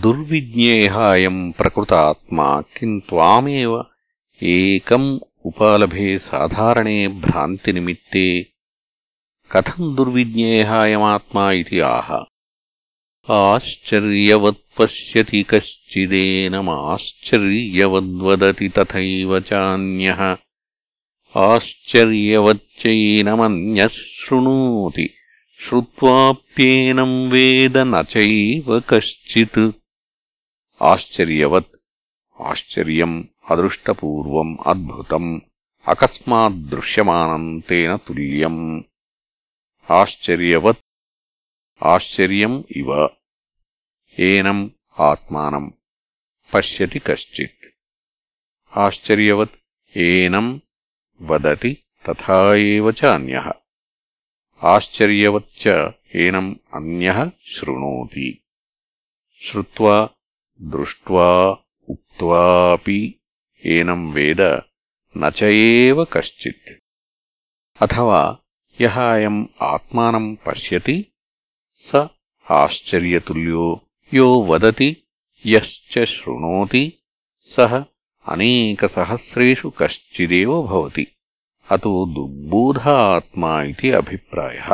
దుర్విజ్ఞేహాయం ప్రకృతాత్మా కిం త్వామేవ ఏకం ఉపాలభే సాధారణే భ్రాంతి నిమిత్తే కథం దుర్విజ్ఞేహాయమాత్మా ఇది ఆహ. ఆశ్చర్యవత్ పశ్యతి కశ్చిదేనమాశ్చర్యవద్వదతి తథైవ చాన్య. ఆశ్చర్యవచ్చైనమన్యశృణోతి శ్రుత్వాప్యేనం వేద నచైవ కశ్చిత్. ఆశ్చర్యవత్ ఆశ్చర్యం అదృష్టపూర్వం అద్భుతం అకస్మాద్దృశ్యమానం తేన తుల్యం ఆశ్చర్యవత్ ఆశ్చర్యం ఇవ ఏనం ఆత్మానం పశ్యతి కశ్చిత్ ఆశ్చర్యవత్ ఏనం వదతి తథా చ అన్యః ఆశ్చర్యవచ్చ ఏనం అన్య శృణోతి శ్రుత్వా దృష్ట్వా ఉక్వాపి ఏనం వేద నచయేవ కశ్చిత్ అథవా యహ అయం ఆత్మానం పశ్యతి స ఆశ్చర్యతుల్యో యో వదతి యశ్చ శృణోతి సహ అనేకసహస్రేషు కశ్చిదేవ భవతి అతో దుర్బోధ ఆత్మా ఇది అభిప్రాయः